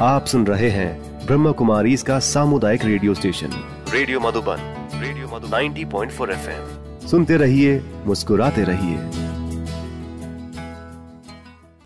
आप सुन रहे हैं ब्रह्म कुमारी इसका सामुदायिक radio station. Radio Madhuban radio Madhu 90.4 FM. सुनते रहिए मुस्कुराते रहिए।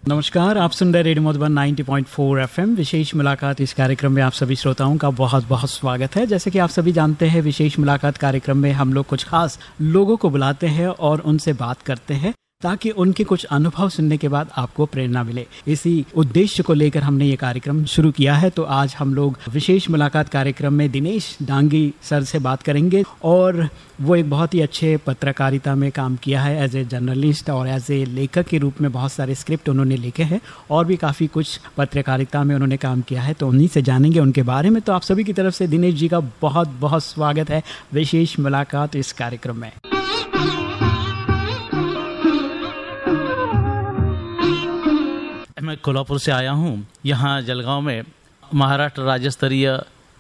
नमस्कार आप सुन रहे रेडियो मधुबन 90.4 एफएम। विशेष मुलाकात इस कार्यक्रम में आप सभी श्रोताओं का बहुत बहुत स्वागत है। जैसे कि आप सभी जानते हैं विशेष मुलाकात कार्यक्रम में हम लोग कुछ खास लोगों को बुलाते हैं और उनसे बात करते हैं। ताकि उनके कुछ अनुभव सुनने के बाद आपको प्रेरणा मिले। इसी उद्देश्य को लेकर हमने ये कार्यक्रम शुरू किया है। तो आज हम लोग विशेष मुलाकात कार्यक्रम में दिनेश डांगी सर से बात करेंगे और वो एक बहुत ही अच्छे पत्रकारिता में काम किया है एज ए जर्नलिस्ट और एज ए लेखक के रूप में बहुत सारे स्क्रिप्ट उन्होंने लिखे हैं और भी काफ़ी कुछ पत्रकारिता में उन्होंने काम किया है। तो उन्हीं से जानेंगे उनके बारे में। तो आप सभी की तरफ़ से दिनेश जी का बहुत बहुत स्वागत है। विशेष मुलाकात इस कार्यक्रम में। मैं कोल्हापुर से आया हूँ। यहाँ जलगांव में महाराष्ट्र राज्य स्तरीय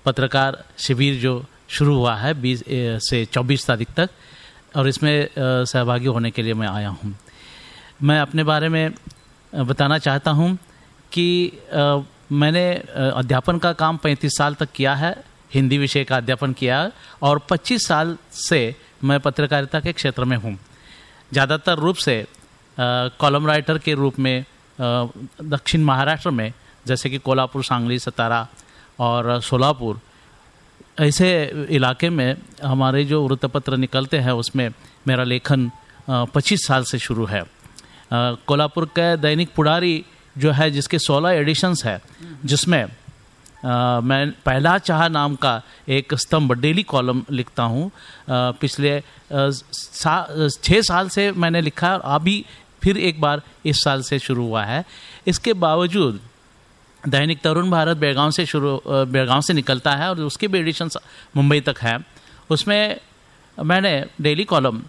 पत्रकार शिविर जो शुरू हुआ है 20 से 24 तारीख तक, और इसमें सहभागी होने के लिए मैं आया हूँ। मैं अपने बारे में बताना चाहता हूँ कि मैंने अध्यापन का काम 35 साल तक किया है, हिंदी विषय का अध्यापन किया, और 25 साल से मैं पत्रकारिता के क्षेत्र में हूँ। ज़्यादातर रूप से कॉलम राइटर के रूप में दक्षिण महाराष्ट्र में, जैसे कि कोल्हापुर, सांगली, सतारा और सोलापुर, ऐसे इलाके में हमारे जो वृत्तपत्र निकलते हैं, उसमें मेरा लेखन 25 साल से शुरू है। कोल्हापुर का दैनिक पुड़ारी जो है, जिसके 16 एडिशंस है, जिसमें मैं पहला चाह नाम का एक स्तंभ, डेली कॉलम लिखता हूँ। पिछले छः साल से मैंने लिखा, अभी फिर एक बार इस साल से शुरू हुआ है। इसके बावजूद दैनिक तरुण भारत बेलगांव से शुरू बेलगांव से निकलता है और उसके भी एडिशन मुंबई तक है। उसमें मैंने डेली कॉलम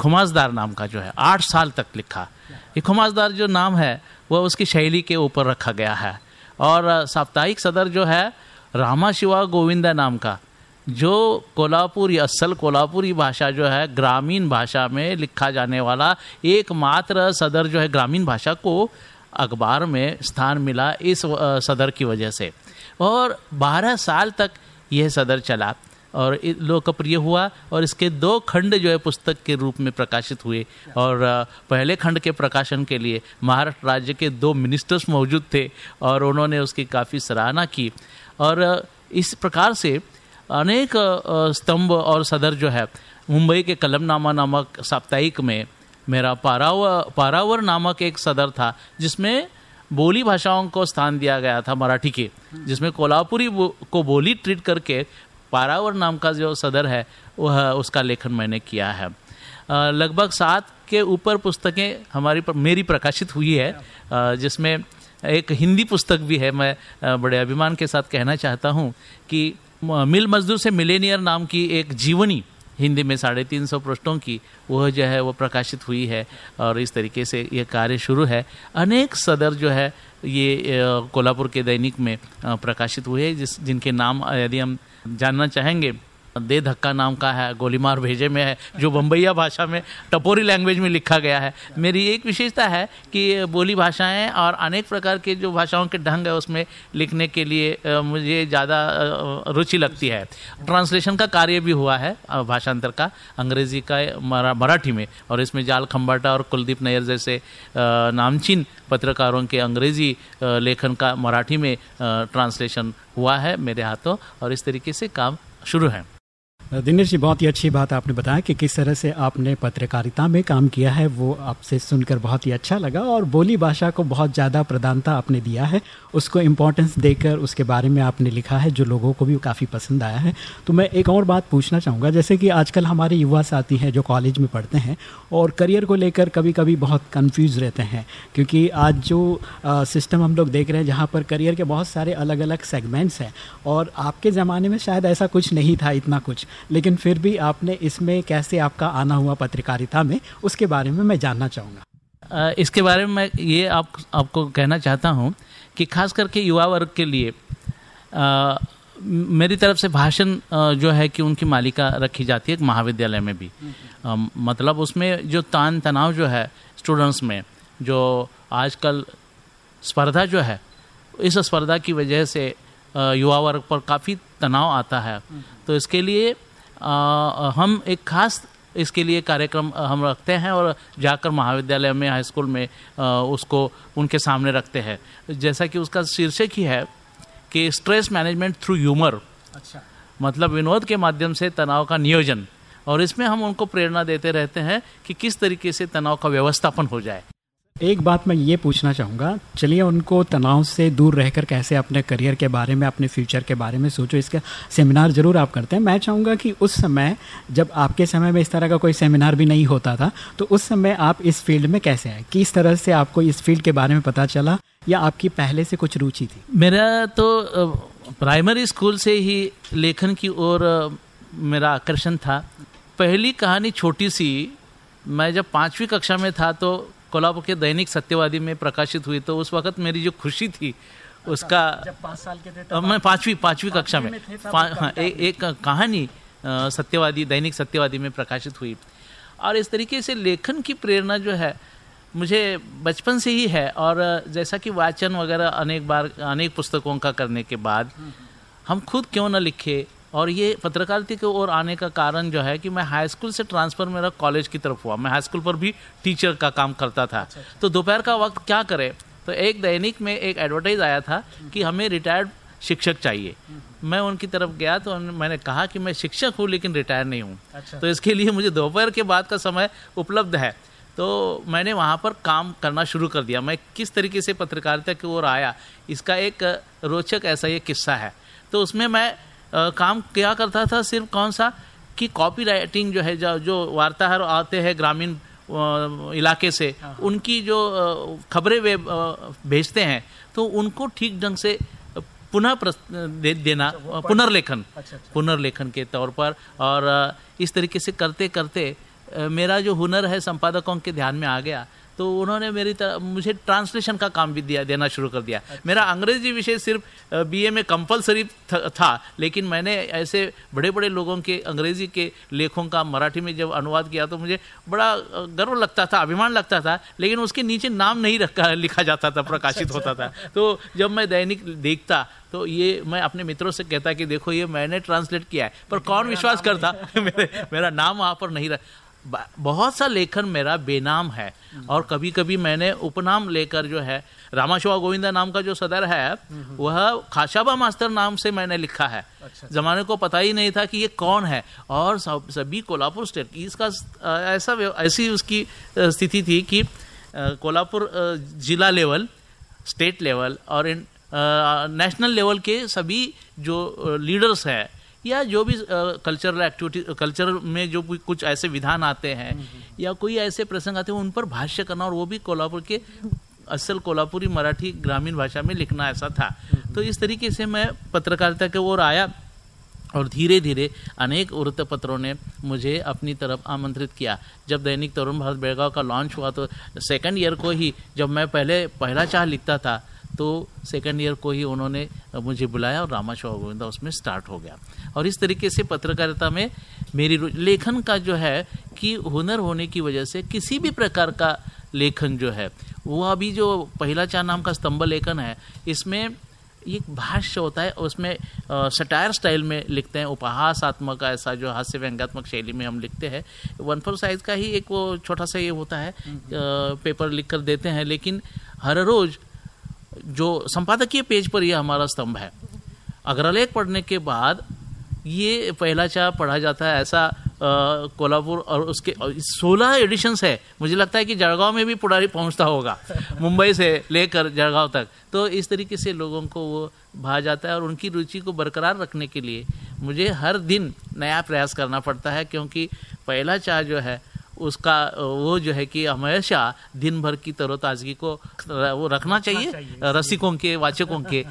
खुमासदार नाम का जो है, आठ साल तक लिखा। ये खुमासदार जो नाम है वह उसकी शैली के ऊपर रखा गया है। और साप्ताहिक सदर जो है, रामा शिवा गोविंदा नाम का जो कोल्हापुरी असल कोल्हापुरी भाषा जो है, ग्रामीण भाषा में लिखा जाने वाला एकमात्र सदर जो है, ग्रामीण भाषा को अखबार में स्थान मिला इस सदर की वजह से। और 12 साल तक यह सदर चला और लोकप्रिय हुआ और इसके दो खंड जो है, पुस्तक के रूप में प्रकाशित हुए। और पहले खंड के प्रकाशन के लिए महाराष्ट्र राज्य के दो मिनिस्टर्स मौजूद थे और उन्होंने उसकी काफ़ी सराहना की। और इस प्रकार से अनेक स्तंभ और सदर जो है, मुंबई के कलमनामा नामक साप्ताहिक में मेरा पारावर पारावर नामक एक सदर था, जिसमें बोली भाषाओं को स्थान दिया गया था मराठी के, जिसमें कोल्हापुरी को बोली ट्रीट करके पारावर नाम का जो सदर है, वह, उसका लेखन मैंने किया है। लगभग सात के ऊपर पुस्तकें हमारी मेरी प्रकाशित हुई है जिसमें एक हिंदी पुस्तक भी है, मैं बड़े अभिमान के साथ कहना चाहता हूँ कि मिल मजदूर से मिलेनियर नाम की एक जीवनी, हिंदी में साढ़े तीन सौ पृष्ठों की, वह जो है, वह प्रकाशित हुई है और इस तरीके से ये कार्य शुरू है। अनेक सदर जो है, ये कोल्हापुर के दैनिक में प्रकाशित हुए जिस, जिनके नाम यदि हम जानना चाहेंगे दे धक्का नाम का है, गोलीमार भेजे में है, जो बम्बैया भाषा में टपोरी लैंग्वेज में लिखा गया है। मेरी एक विशेषता है कि बोली भाषाएँ और अनेक प्रकार के जो भाषाओं के ढंग है उसमें लिखने के लिए मुझे ज़्यादा रुचि लगती है। ट्रांसलेशन का कार्य भी हुआ है भाषांतर का, अंग्रेज़ी का मराठी में। और इसमें जाल खम्बाटा और कुलदीप नैयर जैसे नामचीन पत्रकारों के अंग्रेज़ी लेखन का मराठी में ट्रांसलेशन हुआ है मेरे हाथों और इस तरीके से काम शुरू है। दिनेश जी, बहुत ही अच्छी बात आपने बताया कि किस तरह से आपने पत्रकारिता में काम किया है, वो आपसे सुनकर बहुत ही अच्छा लगा और बोली भाषा को बहुत ज़्यादा प्रधानता आपने दिया है। उसको इम्पोर्टेंस देकर उसके बारे में आपने लिखा है, जो लोगों को भी काफ़ी पसंद आया है। तो मैं एक और बात पूछना चाहूँगा, जैसे कि आजकल हमारे युवा साथी हैं जो कॉलेज में पढ़ते हैं और करियर को लेकर कभी कभी बहुत कन्फ्यूज़ रहते हैं, क्योंकि आज जो सिस्टम हम लोग देख रहे हैं, जहाँ पर करियर के बहुत सारे अलग अलग सेगमेंट्स हैं और आपके ज़माने में शायद ऐसा कुछ नहीं था, इतना कुछ। लेकिन फिर भी आपने इसमें कैसे आपका आना हुआ पत्रकारिता में उसके बारे में मैं जानना चाहूँगा। इसके बारे में मैं ये आप आपको कहना चाहता हूँ कि खास करके युवा वर्ग के लिए आ, मेरी तरफ़ से भाषण जो है कि उनकी मालिका रखी जाती है एक महाविद्यालय में भी। आ, मतलब उसमें जो तान तनाव जो है स्टूडेंट्स में जो आजकल स्पर्धा जो है इस स्पर्धा की वजह से युवा वर्ग पर काफ़ी तनाव आता है। तो इसके लिए हम एक खास इसके लिए कार्यक्रम हम रखते हैं और जाकर महाविद्यालय में हाई स्कूल में उसको उनके सामने रखते हैं। जैसा कि उसका शीर्षक ही है कि स्ट्रेस मैनेजमेंट थ्रू ह्यूमर अच्छा। मतलब विनोद के माध्यम से तनाव का नियोजन। और इसमें हम उनको प्रेरणा देते रहते हैं कि किस तरीके से तनाव का व्यवस्थापन हो जाए। एक बात मैं ये पूछना चाहूँगा, चलिए उनको तनाव से दूर रहकर कैसे अपने करियर के बारे में, अपने फ्यूचर के बारे में सोचो, इसका सेमिनार ज़रूर आप करते हैं। मैं चाहूँगा कि उस समय, जब आपके समय में इस तरह का कोई सेमिनार भी नहीं होता था तो उस समय आप इस फ़ील्ड में कैसे आए? किस तरह से आपको इस फ़ील्ड के बारे में पता चला, या आपकी पहले से कुछ रुचि थी? मेरा तो प्राइमरी स्कूल से ही लेखन की ओर मेरा आकर्षण था। पहली कहानी छोटी सी, मैं जब पाँचवीं कक्षा में था तो कोल्हापुर के दैनिक सत्यवादी में प्रकाशित हुई तो उस वक्त मेरी जो खुशी थी उसका जब पाँच साल के थे मैं पाँचवीं पाँचवीं कक्षा में, में हाँ ए, एक कहानी सत्यवादी दैनिक सत्यवादी में प्रकाशित हुई। और इस तरीके से लेखन की प्रेरणा जो है मुझे बचपन से ही है। और जैसा कि वाचन वगैरह अनेक बार अनेक पुस्तकों का करने के बाद हम खुद क्यों ना लिखे? और ये पत्रकारिता की ओर आने का कारण जो है कि मैं हाई स्कूल से ट्रांसफ़र मेरा कॉलेज की तरफ़ हुआ। मैं हाई स्कूल पर भी टीचर का काम करता था। अच्छा, अच्छा। तो दोपहर का वक्त क्या करे? तो एक दैनिक में एक एडवर्टाइज आया था कि हमें रिटायर्ड शिक्षक चाहिए। मैं उनकी तरफ़ गया तो मैंने कहा कि मैं शिक्षक हूँ लेकिन रिटायर नहीं हूँ। अच्छा। तो इसके लिए मुझे दोपहर के बाद का समय उपलब्ध है। तो मैंने वहाँ पर काम करना शुरू कर दिया। मैं किस तरीके से पत्रकारिता की ओर आया इसका एक रोचक ऐसा ये किस्सा है। तो उसमें मैं आ, काम क्या करता था सिर्फ़ कौन सा कि कॉपी राइटिंग जो है जो जो वार्ताहर आते हैं ग्रामीण इलाके से हाँ, हाँ। उनकी जो खबरें वे भेजते हैं तो उनको ठीक ढंग से पुनः दे, देना अच्छा, पुनर्लेखन अच्छा, अच्छा। पुनर्लेखन के तौर पर और इस तरीके से करते करते मेरा जो हुनर है संपादकों के ध्यान में आ गया तो उन्होंने मेरी तरह मुझे ट्रांसलेशन का काम भी दिया देना शुरू कर दिया अच्छा। मेरा अंग्रेज़ी विषय सिर्फ़ बीए में कंपलसरी था लेकिन मैंने ऐसे बड़े बड़े लोगों के अंग्रेज़ी के लेखों का मराठी में जब अनुवाद किया तो मुझे बड़ा गर्व लगता था अभिमान लगता था लेकिन उसके नीचे नाम नहीं रखा लिखा जाता था प्रकाशित अच्छा, होता था अच्छा। तो जब मैं दैनिक देखता तो ये मैं अपने मित्रों से कहता कि देखो ये मैंने ट्रांसलेट किया है पर कौन विश्वास करता मेरे मेरा नाम वहाँ पर नहीं रहा बहुत सा लेखन मेरा बेनाम है। और कभी कभी मैंने उपनाम लेकर जो है रामाशोआ गोविंदा नाम का जो सदर है वह खाशाबा मास्टर नाम से मैंने लिखा है। अच्छा। जमाने को पता ही नहीं था कि ये कौन है। और सब सभी कोल्हापुर स्टेट की इसका ऐसा ऐसी उसकी स्थिति थी कि कोल्हापुर जिला लेवल स्टेट लेवल और नेशनल लेवल के सभी जो लीडर्स हैं या जो भी कल्चरल एक्टिविटी कल्चर में जो भी कुछ ऐसे विधान आते हैं, या कोई ऐसे प्रसंग आते हैं, उन पर भाष्य करना और वो भी कोल्हापुर के असल कोल्हापुरी मराठी ग्रामीण भाषा में लिखना ऐसा था। तो इस तरीके से मैं पत्रकारिता के ओर आया और धीरे धीरे अनेक वृत्तपत्रों ने मुझे अपनी तरफ़ आमंत्रित किया। जब दैनिक तरुण भारत बेड़गांव का लॉन्च हुआ तो सेकंड ईयर को ही जब मैं पहले, पहला चाह लिखता था तो सेकेंड ईयर को ही उन्होंने मुझे बुलाया और रामा शोभा गोविंदा उसमें स्टार्ट हो गया। और इस तरीके से पत्रकारिता में मेरी लेखन का जो है कि हुनर होने की वजह से किसी भी प्रकार का लेखन जो है वो अभी जो पहला चार नाम का स्तंभ लेखन है इसमें एक भाष्य होता है उसमें सटायर स्टाइल में लिखते हैं उपहासात्मक ऐसा जो हास्य व्यंग्यात्मक शैली में हम लिखते हैं। वन फोर साइज़ का ही एक वो छोटा सा ये होता है पेपर लिख कर देते हैं लेकिन हर रोज़ जो संपादकीय पेज पर यह हमारा स्तंभ है। अग्रलेख पढ़ने के बाद ये पहला चाह पढ़ा जाता है ऐसा कोल्हापुर और उसके, सोलह एडिशंस है। मुझे लगता है कि जड़गांव में भी पुडारी पहुँचता होगा, मुंबई से लेकर जड़गांव तक। तो इस तरीके से लोगों को वो भा जाता है और उनकी रुचि को बरकरार रखने के लिए मुझे हर दिन नया प्रयास करना पड़ता है, क्योंकि पहला चाह जो है उसका वो जो है कि हमेशा दिन भर की तरोताजगी को वो रखना चाहिए, रसिकों के वाचकों के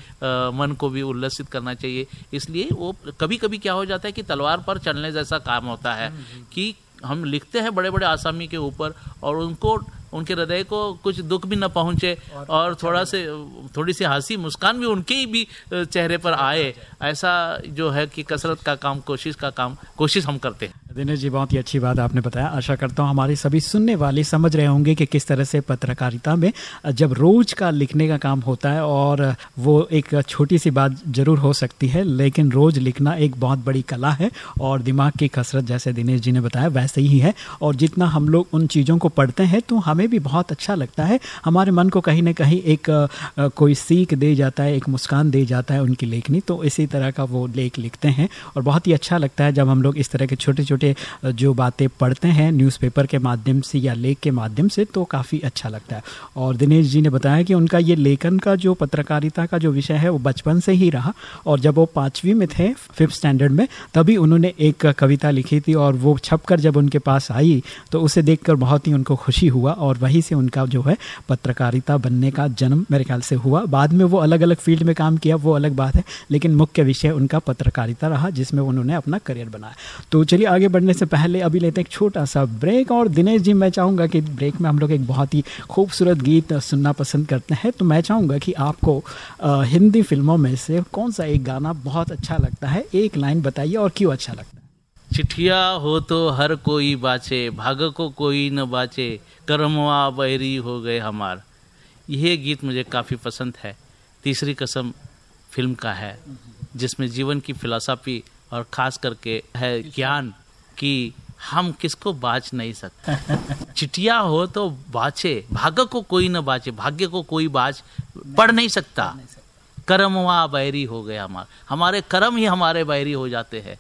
मन को भी उल्लसित करना चाहिए। इसलिए वो कभी कभी क्या हो जाता है कि तलवार पर चलने जैसा काम होता है हम्म, हम्म। कि हम लिखते हैं बड़े बड़े आसामी के ऊपर और उनको उनके हृदय को कुछ दुख भी न पहुँचे और, और थोड़ा से थोड़ी सी हँसी मुस्कान भी उनके ही भी चेहरे पर आए। ऐसा जो है कि कसरत का काम कोशिश का काम कोशिश हम करते हैं। दिनेश जी, बहुत ही अच्छी बात आपने बताया। आशा करता हूँ हमारे सभी सुनने वाले समझ रहे होंगे कि किस तरह से पत्रकारिता में जब रोज का लिखने का काम होता है और वो एक छोटी सी बात ज़रूर हो सकती है, लेकिन रोज लिखना एक बहुत बड़ी कला है और दिमाग की कसरत, जैसे दिनेश जी ने बताया, वैसे ही है। और जितना हम लोग उन चीज़ों को पढ़ते हैं तो हमें भी बहुत अच्छा लगता है। हमारे मन को कहीं ना कहीं एक कोई सीख दे जाता है, एक मुस्कान दे जाता है उनकी लेखनी तो इसी तरह का वो लेख लिखते हैं। और बहुत ही अच्छा लगता है जब हम लोग इस तरह के छोटे छोटे छोटे जो बातें पढ़ते हैं न्यूज़पेपर के माध्यम से या लेख के माध्यम से तो काफ़ी अच्छा लगता है। और दिनेश जी ने बताया कि उनका ये लेखन का जो पत्रकारिता का जो विषय है, वो बचपन से ही रहा और जब वो पाँचवीं में थे, फिफ्थ स्टैंडर्ड में, तभी उन्होंने एक कविता लिखी थी और वो छप जब उनके पास आई तो उसे देख बहुत ही उनको खुशी हुआ और वहीं से उनका जो है पत्रकारिता बनने का जन्म मेरे ख्याल से हुआ। बाद में वो अलग अलग फ़ील्ड में काम किया, वो अलग बात है, लेकिन मुख्य विषय उनका पत्रकारिता रहा, जिसमें उन्होंने अपना करियर बनाया। तो चलिए आगे बढ़ने से पहले अभी लेते हैं एक छोटा सा ब्रेक और दिनेश जी मैं चाहूँगा कि ब्रेक में हम लोग एक बहुत ही खूबसूरत गीत सुनना पसंद करते हैं। तो मैं चाहूँगा कि आपको आ, हिंदी फ़िल्मों में से कौन सा एक गाना बहुत अच्छा लगता है? एक लाइन बताइए और क्यों अच्छा लगता है? चिठिया हो तो हर कोई बाचे भाग को कोई न बाचे करमवा बैरी हो गए हमार। यह गीत मुझे काफ़ी पसंद है। तीसरी कसम फ़िल्म का है जिसमें जीवन की फिलॉसफी और ख़ास करके है ज्ञान। कि हम किसको बाच नहीं सकते। चिटिया हो तो बाचे भाग्य को कोई न बाचे भाग्य को कोई बाच पढ़ नहीं सकता। कर्म वहाँ बैरी हो गया हमारा। हमारे कर्म ही हमारे बैरी हो जाते हैं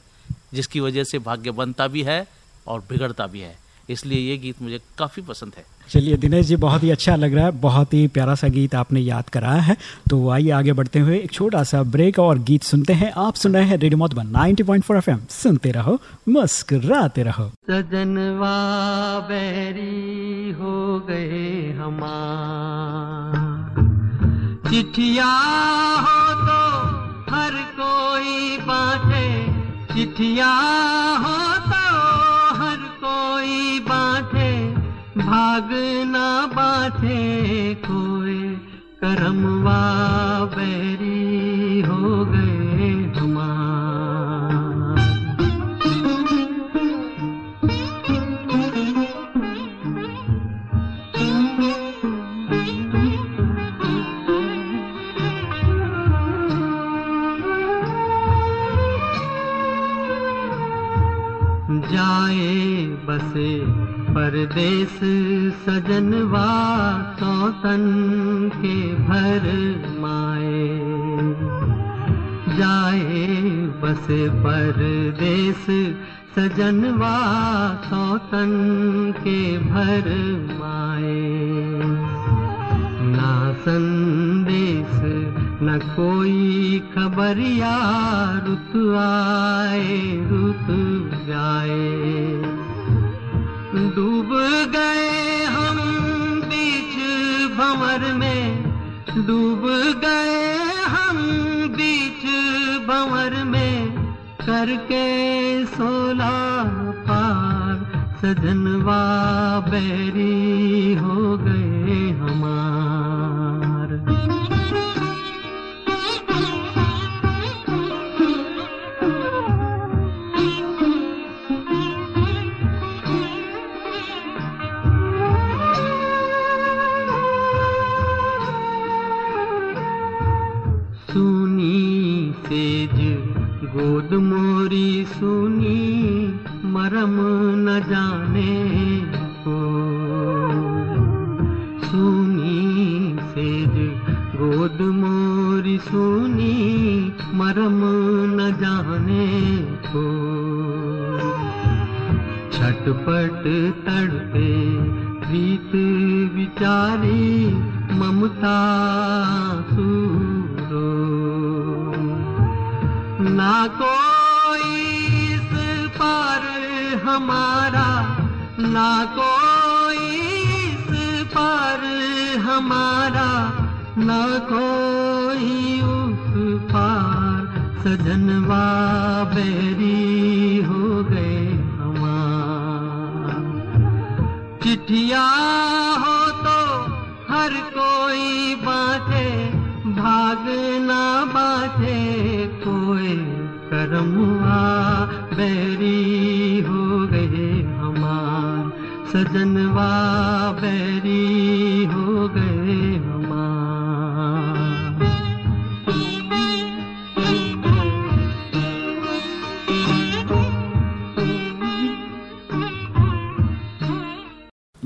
जिसकी वजह से भाग्य बनता भी है और बिगड़ता भी है। इसलिए ये गीत मुझे काफ़ी पसंद है। चलिए, दिनेश जी, बहुत ही अच्छा लग रहा है, बहुत ही प्यारा सा गीत आपने याद कराया है। तो आइए, आगे बढ़ते हुए एक छोटा सा ब्रेक और गीत सुनते हैं। आप सुन रहे हैं रेडियो मोतबन 90.4 एफएम। सुनते रहो, मुस्कुराते रहो। सजनवा हो गए हमार। चिठिया हो तो हर कोई बाटे। चिठिया हो तो हर कोई बाटे। भागना बाथे कोई करमवा बैरी हो गए परदेश सजनवा सौतन के भर माए। जाए बसे परदेश सजनवा सौतन के भर माए। ना संदेश न कोई खबरिया, रुत आए, रुत जाए। डूब गए हम बीच भंवर में। डूब गए हम बीच भंवर में। करके सोला पार सजनवा बैरी हो गए हमार। हमारा ना कोई इस पार हमारा, ना कोई उस पार सजनवा बैरी हो गए हमार। चिट्ठिया हो तो हर कोई बाटे सजनवा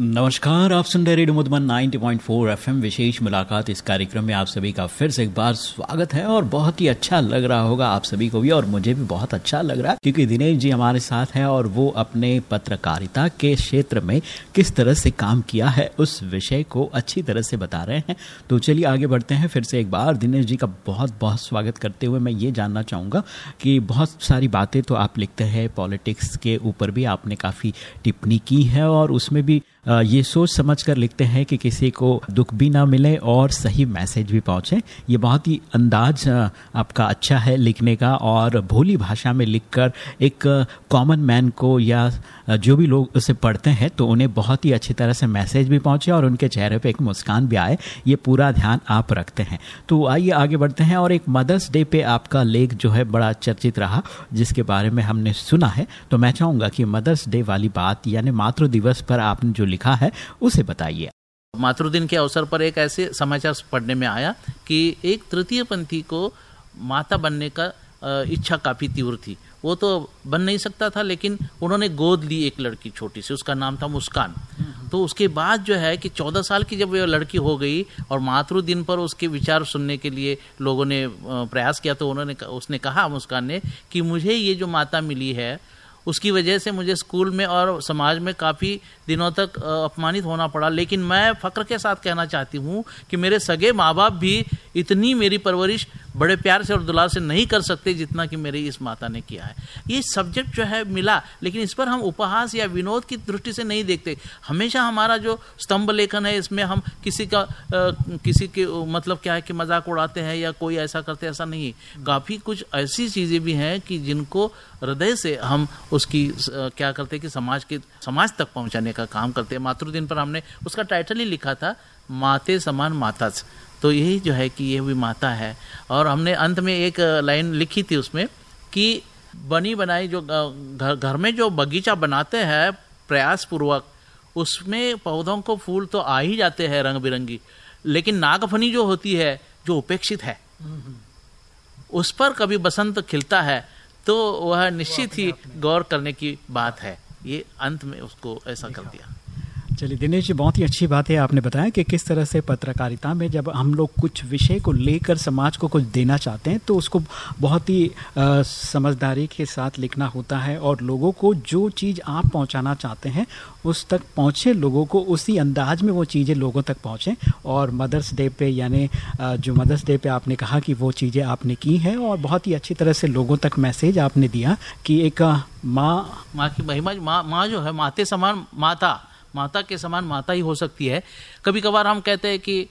नमस्कार, आप सुन रहे रेडियो मधुबन 90.4 एफएम। विशेष मुलाकात इस कार्यक्रम में आप सभी का फिर से एक बार स्वागत है और बहुत ही अच्छा लग रहा होगा आप सभी को भी और मुझे भी बहुत अच्छा लग रहा है क्योंकि दिनेश जी हमारे साथ हैं और वो अपने पत्रकारिता के क्षेत्र में किस तरह से काम किया है उस विषय को अच्छी तरह से बता रहे हैं। तो चलिए आगे बढ़ते हैं। फिर से एक बार दिनेश जी का बहुत बहुत स्वागत करते हुए मैं ये जानना चाहूँगा कि बहुत सारी बातें तो आप लिखते हैं, पॉलिटिक्स के ऊपर भी आपने काफ़ी टिप्पणी की है और उसमें भी ये सोच समझ कर लिखते हैं कि किसी को दुख भी ना मिले और सही मैसेज भी पहुँचे। ये बहुत ही अंदाज आपका अच्छा है लिखने का और भोली भाषा में लिखकर एक कॉमन मैन को या जो भी लोग उसे पढ़ते हैं तो उन्हें बहुत ही अच्छी तरह से मैसेज भी पहुँचे और उनके चेहरे पे एक मुस्कान भी आए। ये पूरा ध्यान आप रखते हैं। तो आइए आगे बढ़ते हैं और एक मदर्स डे पे आपका लेख जो है बड़ा चर्चित रहा, जिसके बारे में हमने सुना है। तो मैं चाहूँगा कि मदर्स डे वाली बात, यानी मातृ दिवस पर आपने जो लिखा है, उसे बताइए। मातृ दिन के अवसर पर एक ऐसे समाचार पढ़ने में आया कि एक तृतीय पंथी को माता बनने का इच्छा काफ़ी तीव्र थी। वो तो बन नहीं सकता था लेकिन उन्होंने गोद ली एक लड़की छोटी सी उसका नाम था मुस्कान। तो उसके बाद जो है कि चौदह साल की जब वह लड़की हो गई और मातृ दिन पर उसके विचार सुनने के लिए लोगों ने प्रयास किया तो उन्होंने उसने कहा मुस्कान ने कि मुझे ये जो माता मिली है उसकी वजह से मुझे स्कूल में और समाज में काफ़ी दिनों तक अपमानित होना पड़ा। लेकिन मैं फ़क्र के साथ कहना चाहती हूँ कि मेरे सगे माँ बाप भी इतनी मेरी परवरिश बड़े प्यार से और दुलार से नहीं कर सकते जितना कि मेरी इस माता ने किया है। ये सब्जेक्ट जो है मिला लेकिन इस पर हम उपहास या विनोद की दृष्टि से नहीं देखते। हमेशा हमारा जो स्तंभ लेखन है इसमें हम किसी का आ, किसी के मतलब क्या है कि मज़ाक उड़ाते हैं या कोई ऐसा करते ऐसा नहीं। काफ़ी कुछ ऐसी चीज़ें भी हैं कि जिनको हृदय से हम उसकी क्या करते कि समाज के समाज तक पहुँचाने का काम करते हैं। मातृ दिन पर हमने उसका टाइटल ही लिखा था माते समान माता तो यही जो है कि ये भी माता है। और हमने अंत में एक लाइन लिखी थी उसमें कि बनी बनाई जो घर घर में जो बगीचा बनाते हैं प्रयास पूर्वक उसमें पौधों को फूल तो आ ही जाते हैं रंग बिरंगी लेकिन नागफनी जो होती है जो उपेक्षित है उस पर कभी बसंत खिलता है तो वह निश्चित ही गौर करने की बात है। ये अंत में उसको ऐसा कर दिया। चलिए, दिनेश जी, बहुत ही अच्छी बात है, आपने बताया कि किस तरह से पत्रकारिता में जब हम लोग कुछ विषय को लेकर समाज को कुछ देना चाहते हैं तो उसको बहुत ही समझदारी के साथ लिखना होता है और लोगों को जो चीज़ आप पहुंचाना चाहते हैं, उस तक पहुँचे, लोगों को उसी अंदाज में वो चीज़ें लोगों तक पहुँचे और मदर्स डे पे यानी जो मदर्स डे पे आपने कहा कि वो चीज़ें आपने की हैं और बहुत ही अच्छी तरह से लोगों तक मैसेज आपने दिया कि एक माँ माँ की महिमा, माँ माँ जो है माते समान माता माता के समान माता ही हो सकती है। कभी कभार हम कहते हैं कि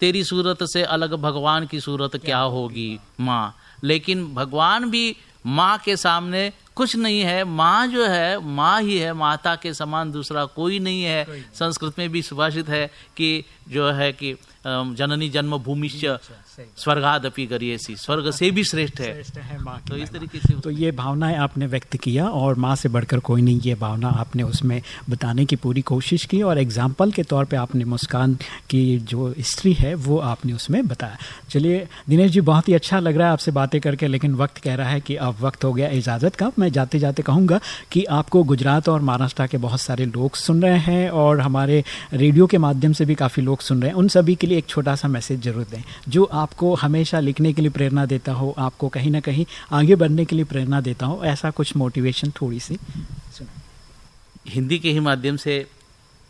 तेरी सूरत से अलग भगवान की सूरत क्या होगी? माँ। लेकिन भगवान भी माँ के सामने कुछ नहीं है। माँ जो है माँ ही है। माता के समान दूसरा कोई नहीं है। संस्कृत में भी सुभाषित है कि जो है कि जननी जन्म भूमि स्वर्गादपि करिएसी स्वर्ग से भी श्रेष्ठ है, है माँ तो इस तरीके से तो ये भावनाएँ आपने व्यक्त किया और माँ से बढ़कर कोई नहीं ये भावना आपने उसमें बताने की पूरी कोशिश की और एग्ज़ाम्पल के तौर पे आपने मुस्कान की जो हिस्ट्री है वो आपने उसमें बताया। चलिए दिनेश जी बहुत ही अच्छा लग रहा है आपसे बातें करके लेकिन वक्त कह रहा है कि अब वक्त हो गया इजाज़त का। मैं जाते जाते कहूँगा कि आपको गुजरात और महाराष्ट्र के बहुत सारे लोग सुन रहे हैं और हमारे रेडियो के माध्यम से भी काफ़ी लोग सुन रहे हैं। उन सभी के लिए एक छोटा सा मैसेज ज़रूर दें जो आपको हमेशा लिखने के लिए प्रेरणा देता हो आपको कहीं ना कहीं आगे बढ़ने के लिए प्रेरणा देता हो ऐसा कुछ मोटिवेशन थोड़ी सी हिंदी के ही माध्यम से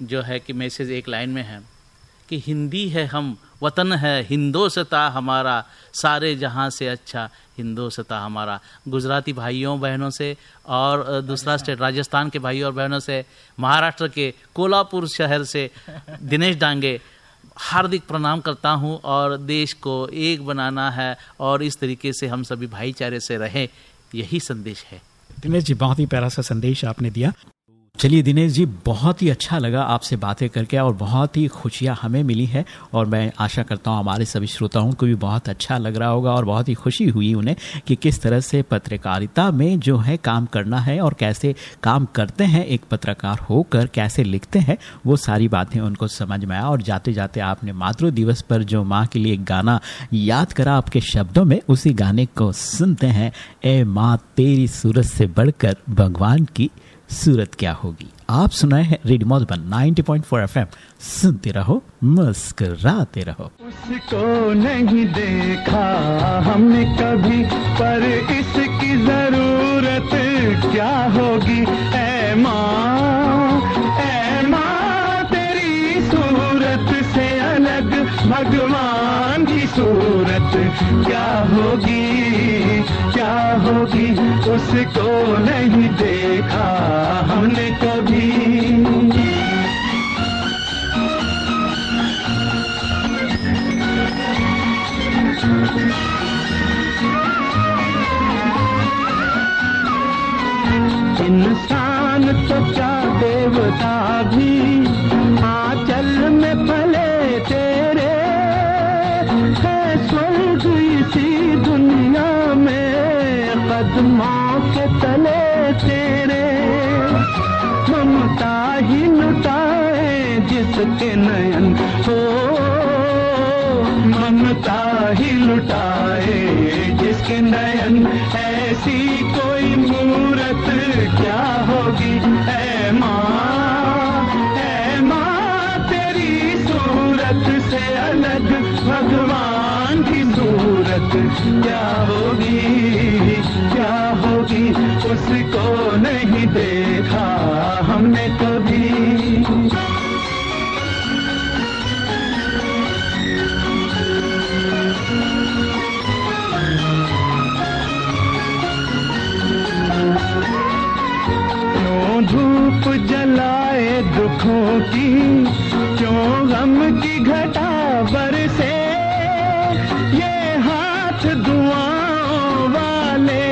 जो है कि मैसेज एक लाइन में है कि हिंदी है हम वतन है हिंदोसता हमारा सारे जहाँ से अच्छा हिंदोसता हमारा। गुजराती भाइयों बहनों से और दूसरा स्टेट राजस्थान के भाइयों और बहनों से महाराष्ट्र के कोल्हापुर शहर से दिनेश डांगे हार्दिक प्रणाम करता हूँ और देश को एक बनाना है और इस तरीके से हम सभी भाईचारे से रहें, यही संदेश है। दिनेश जी, बहुत ही प्यारा सा संदेश आपने दिया। चलिए दिनेश जी, बहुत ही अच्छा लगा आपसे बातें करके और बहुत ही खुशियाँ हमें मिली है और मैं आशा करता हूँ हमारे सभी श्रोताओं को भी बहुत अच्छा लग रहा होगा और बहुत ही खुशी हुई उन्हें कि किस तरह से पत्रकारिता में जो है काम करना है और कैसे काम करते हैं एक पत्रकार होकर, कैसे लिखते हैं, वो सारी बातें उनको समझ में आया और जाते जाते आपने मातृ दिवस पर जो माँ के लिए गाना याद करा आपके शब्दों में, उसी गाने को सुनते हैं। ए माँ, तेरी सूरज से बढ़कर भगवान की सूरत क्या होगी? आप सुनाए हैं रेडियो मधुबन 90.4 पॉइंट सुनते रहो, मुस्कराते रहो। उसको नहीं देखा हमने कभी, पर इसकी ज़रूरत क्या होगी? ए माँ भगवान की सूरत क्या होगी? क्या होगी? उसको नहीं देखा हमने कभी। जिसके नयन हो ममता ही लुटाए। जिसके नयन, ऐसी कोई मूरत क्या होगी? ऐ माँ ऐ माँ, तेरी सूरत से अलग भगवान की सूरत क्या होगी? क्या होगी? उसको नहीं देखा। हाथ दुआओं वाले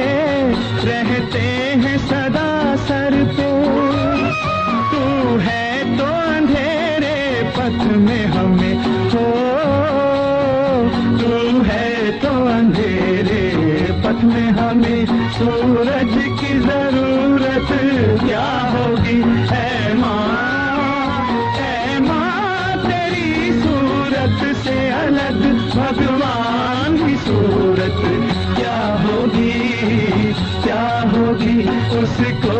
रहते हैं सदा सर पे। तू है तो अंधेरे पथ में हमें हो। तू है तो अंधेरे पथ में हमें सूरज उसको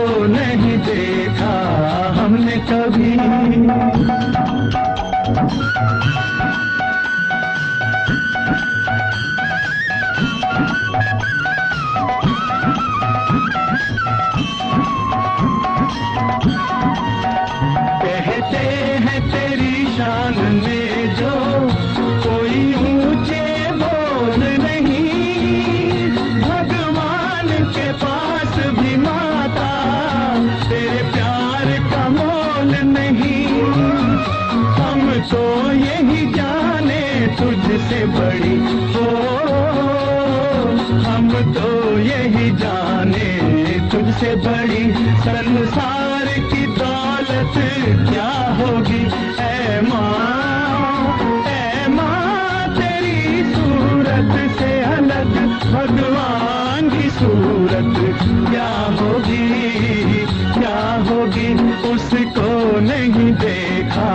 सूरत क्या होगी? क्या होगी? उसको नहीं देखा।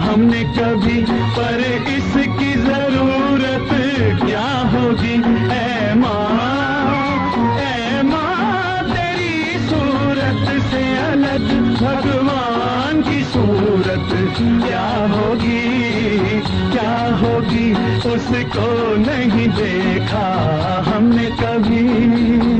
हमने कभी, पर इसकी ज़रूरत क्या होगी? ऐ माँ ऐ माँ, तेरी सूरत से अलग भगवान की सूरत क्या होगी? क्या होगी? उसको नहीं देखा। कभी